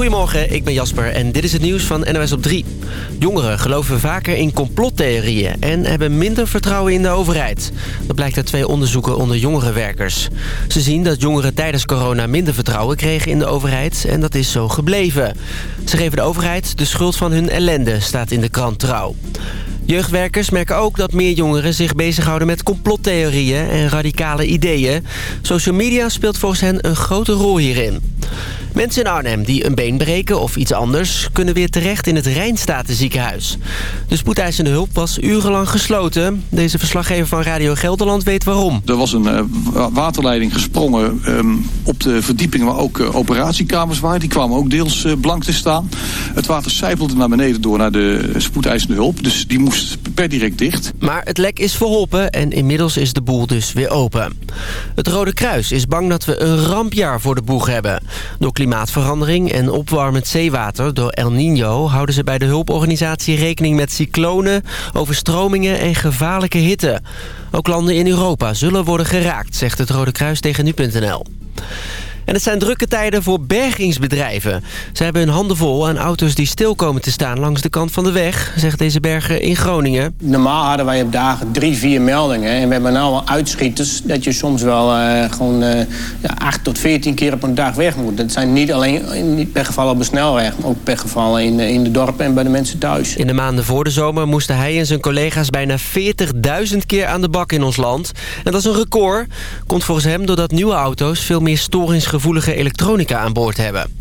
Goedemorgen, ik ben Jasper en dit is het nieuws van NOS op 3. Jongeren geloven vaker in complottheorieën en hebben minder vertrouwen in de overheid. Dat blijkt uit twee onderzoeken onder jongerenwerkers. Ze zien dat jongeren tijdens corona minder vertrouwen kregen in de overheid en dat is zo gebleven. Ze geven de overheid de schuld van hun ellende, staat in de krant Trouw. Jeugdwerkers merken ook dat meer jongeren zich bezighouden met complottheorieën en radicale ideeën. Social media speelt volgens hen een grote rol hierin. Mensen in Arnhem die een been breken of iets anders... kunnen weer terecht in het Rijnstatenziekenhuis. De spoedeisende hulp was urenlang gesloten. Deze verslaggever van Radio Gelderland weet waarom. Er was een uh, waterleiding gesprongen um, op de verdieping waar ook uh, operatiekamers waren. Die kwamen ook deels uh, blank te staan. Het water sijpelde naar beneden door naar de spoedeisende hulp. Dus die moest per direct dicht. Maar het lek is verholpen en inmiddels is de boel dus weer open. Het Rode Kruis is bang dat we een rampjaar voor de boeg hebben. Door klimaatverandering en opwarmend zeewater door El Niño... houden ze bij de hulporganisatie rekening met cyclonen, overstromingen en gevaarlijke hitte. Ook landen in Europa zullen worden geraakt, zegt het Rode Kruis tegen nu.nl. En het zijn drukke tijden voor bergingsbedrijven. Ze hebben hun handen vol aan auto's die stil komen te staan langs de kant van de weg, zegt deze berger in Groningen. Normaal hadden wij op dagen drie, vier meldingen. En we hebben nu al uitschieters dat je soms wel uh, gewoon uh, ja, acht tot veertien keer op een dag weg moet. Dat zijn niet alleen niet pechgevallen op de snelweg, maar ook pechgevallen in, in de dorpen en bij de mensen thuis. In de maanden voor de zomer moesten hij en zijn collega's bijna 40.000 keer aan de bak in ons land. En dat is een record. Komt volgens hem doordat nieuwe auto's veel meer storingsgevoel gevoelige elektronica aan boord hebben.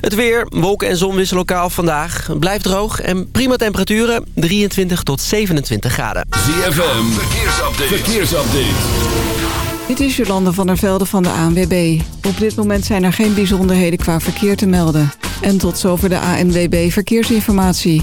Het weer, wolken en zon wisselen lokaal vandaag. Blijft droog en prima temperaturen, 23 tot 27 graden. ZFM, verkeersupdate. verkeersupdate. Dit is Jolande van der Velde van de ANWB. Op dit moment zijn er geen bijzonderheden qua verkeer te melden. En tot zover de ANWB Verkeersinformatie.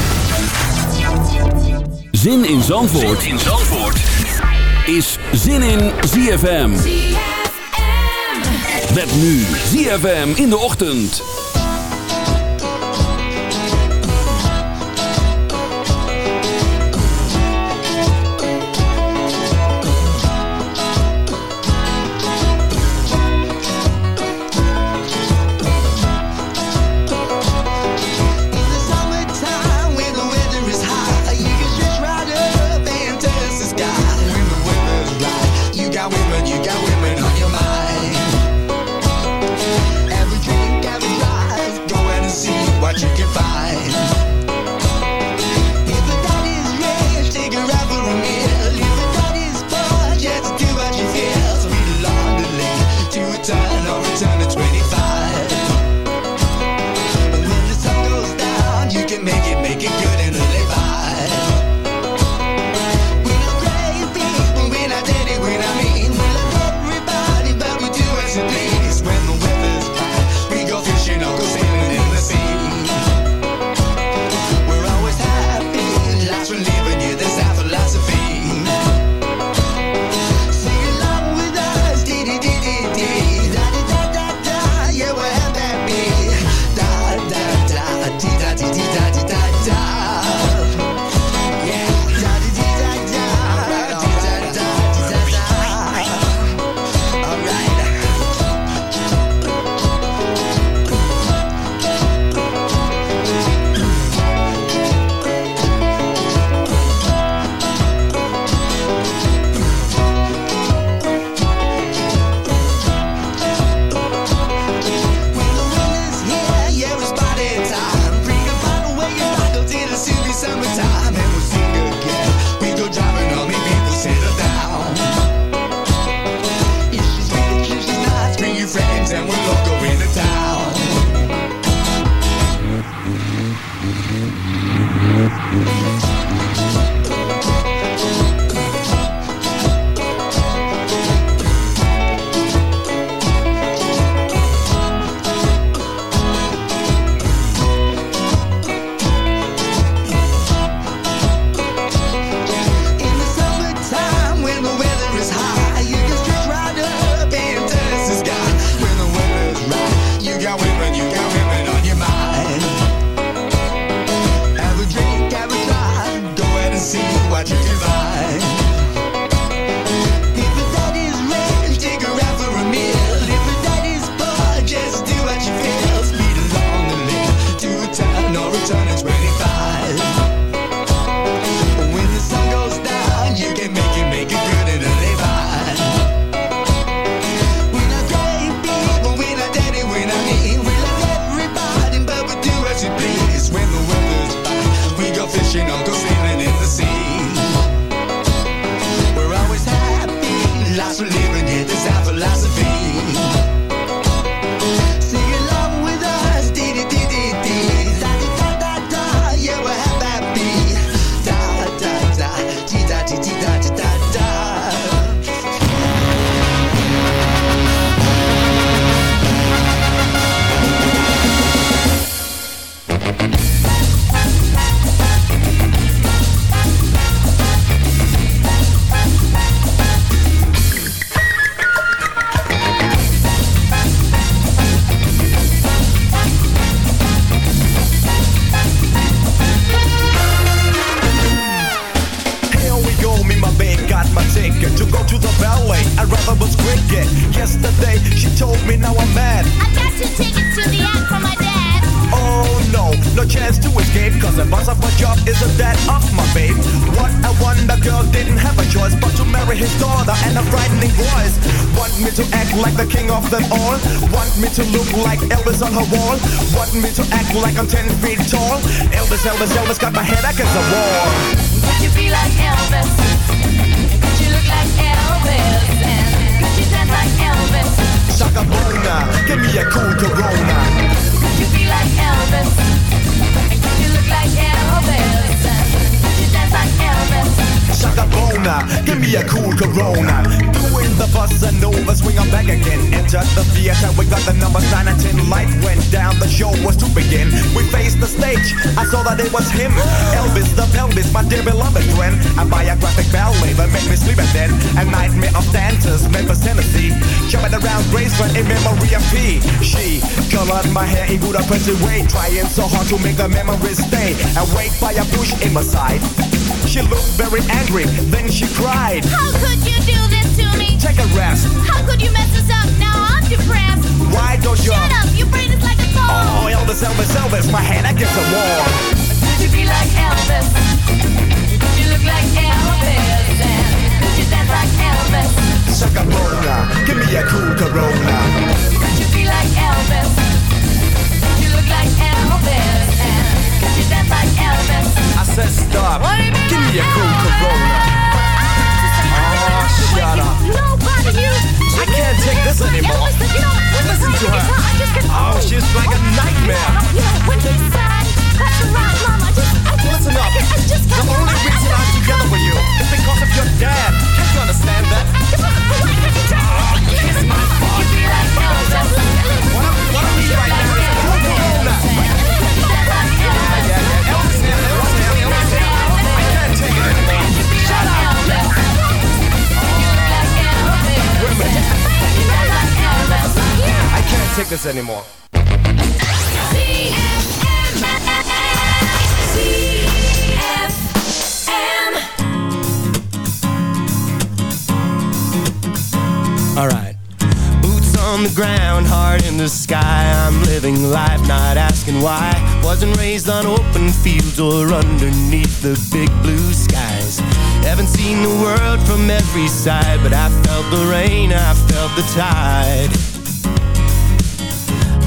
Zin in Zandvoort, zin in Zandvoort. is Zin in ZFM. Met nu ZFM in de ochtend. Numbers 9 and 10. Light went down, the show was to begin. We faced the stage, I saw that it was him. Elvis the pelvis, my dear beloved friend. A biographic ballet that made me sleep and then a nightmare of dancers, Memphis, Tennessee. Jumping around Graceland in memory of P. She colored my hair in Budapest way, trying so hard to make the memories stay. Awake by a bush in my side. She looked very angry, then she cried. How could you do this to me? Take a rest. How could you mess us up? Now I'm. Why don't you? Shut up, your brain is like a phone. Oh, Elvis, Elvis, Elvis, my hand against the wall. Could you be like Elvis? Could you look like Elvis? And could you dance like Elvis? Shaka give me a cool Corona. Could you be like Elvis? Could you look like Elvis? And could you dance like Elvis? I said stop. What do you mean Give me a cool? Corona. take this anymore. Listen to her. Oh, she's like a nightmare. Listen up. The only reason I'm together with you is because of your dad. Can't you understand that? Oh, kiss my butt. Ah, what I'm, what I'm right now is cool now. Yeah, yeah, yeah. Can't take it anymore. Shut up. Women a. I can't take this anymore. Alright. Boots on the ground, heart in the sky. I'm living life, not asking why. Wasn't raised on open fields or underneath the big blue skies. Haven't seen the world from every side, but I felt the rain, I felt the tide.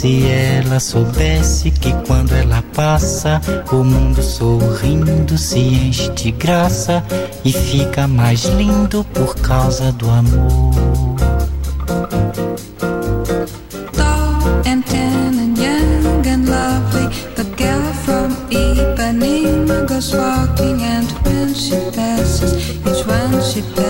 Se ela soubesse que quando ela passa, o mundo sorrindo se enche de graça e fica mais lindo por causa do amor. Tall and tan and young and lovely, the girl from Ipanema goes walking, and when she passes, each one she passes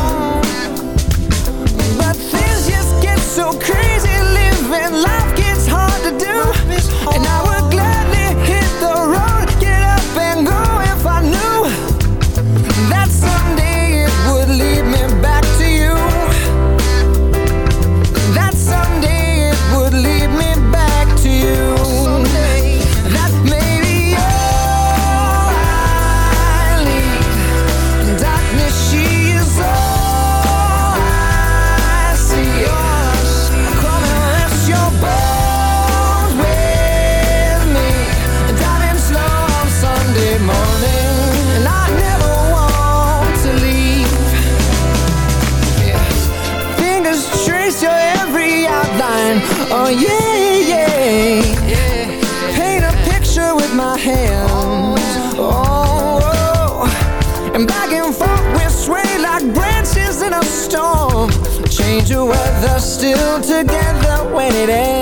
lady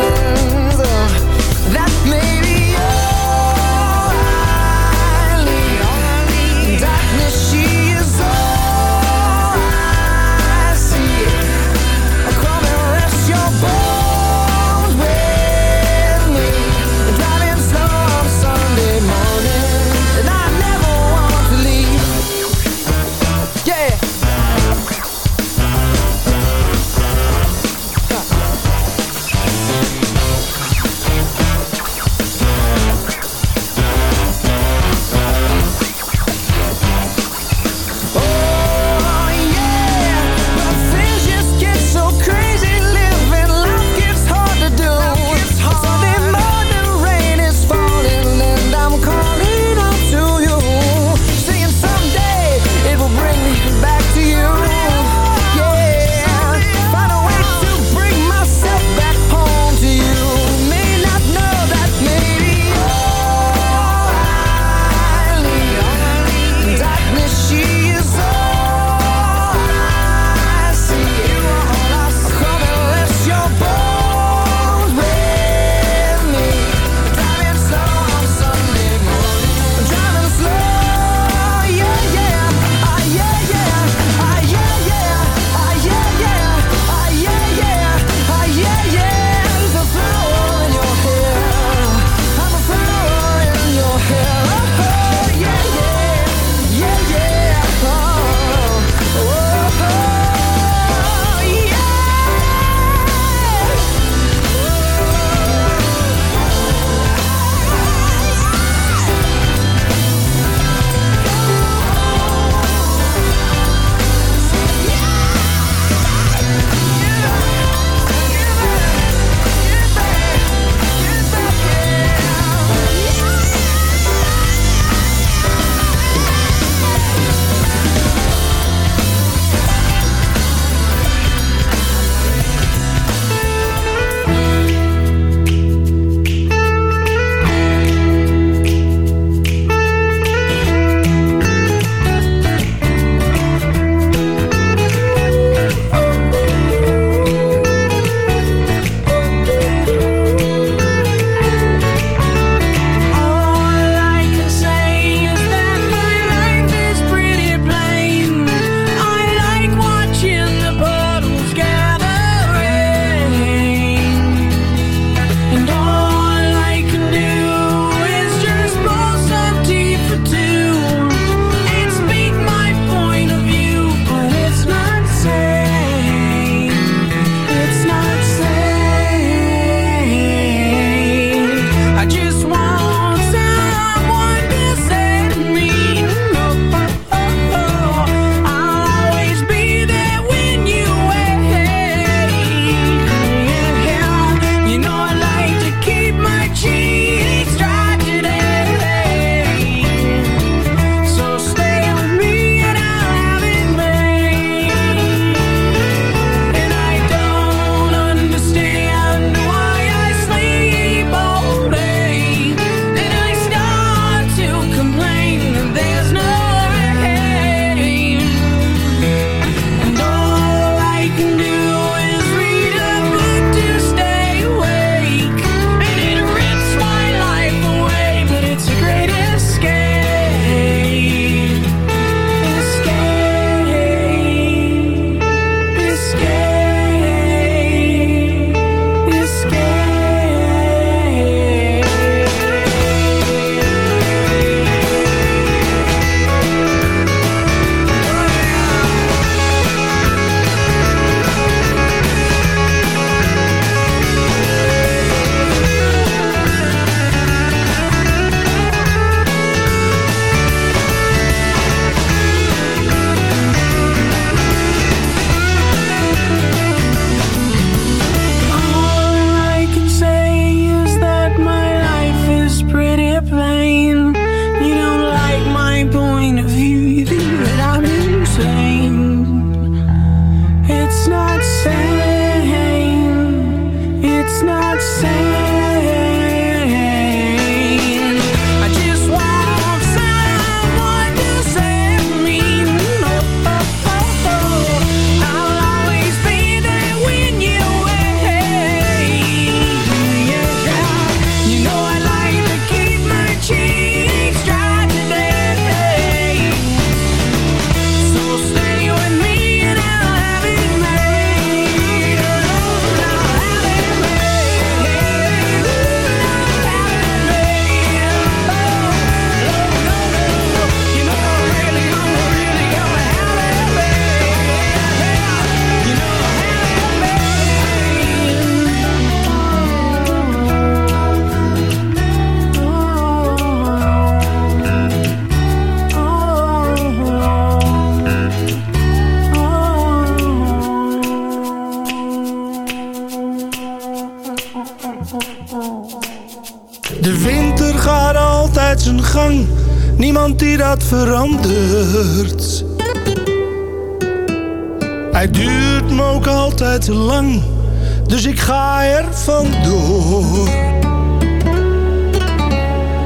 vandoor.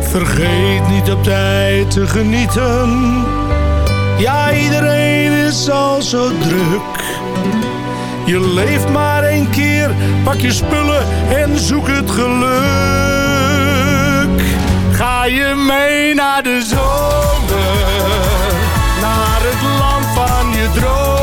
Vergeet niet op tijd te genieten. Ja, iedereen is al zo druk. Je leeft maar één keer, pak je spullen en zoek het geluk. Ga je mee naar de zomer, naar het land van je dromen.